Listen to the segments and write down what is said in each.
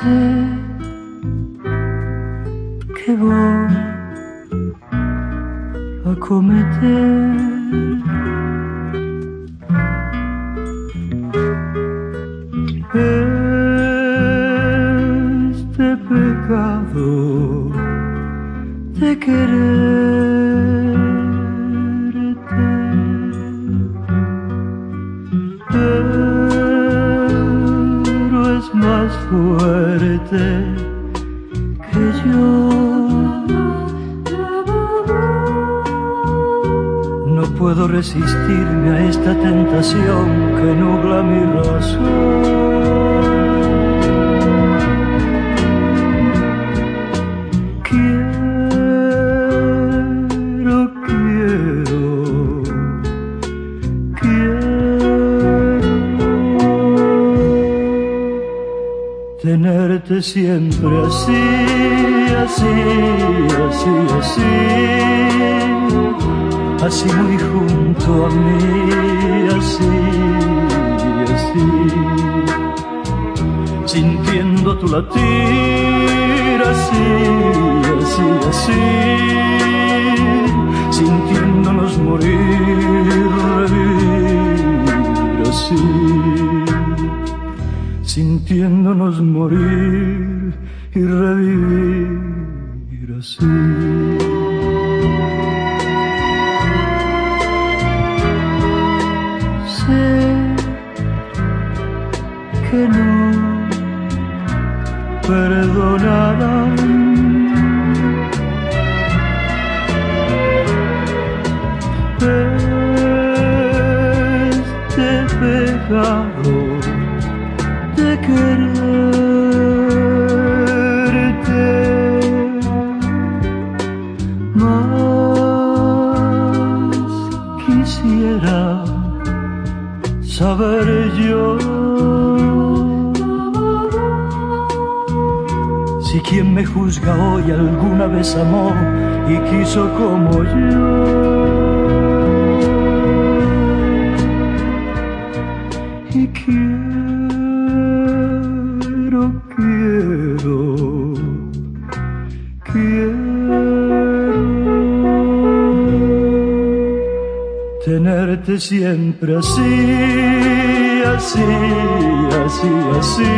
sé que voy a cometer. Este pecado de querer. Más fuerte que yo. No puedo resistirme a esta tentación que nubla mi razón. Quiero, quiero, tenerte siempre así, así, así, así, así muy junto a mí, así, así, sintiendo tu latir, así, así, así, sintiéndonos morir, sintiéndonos morir y revivir así. Sé que no perdonarán este pecado juzga hoy alguna vez amó y quiso como yo quiero, quiero, tenerte siempre así, así, así, así,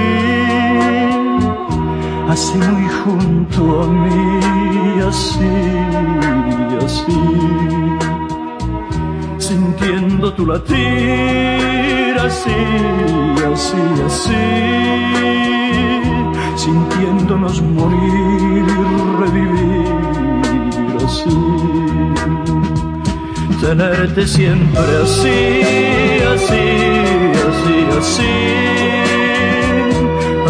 así muy junto a mí, así, así sintiendo tu latir así, así, así, sintiéndonos morir y revivir así, tenerte siempre así, así, así, así,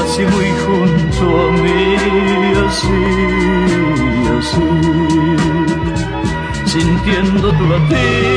así muy junto a mí, así, así. Sintiendo tu latir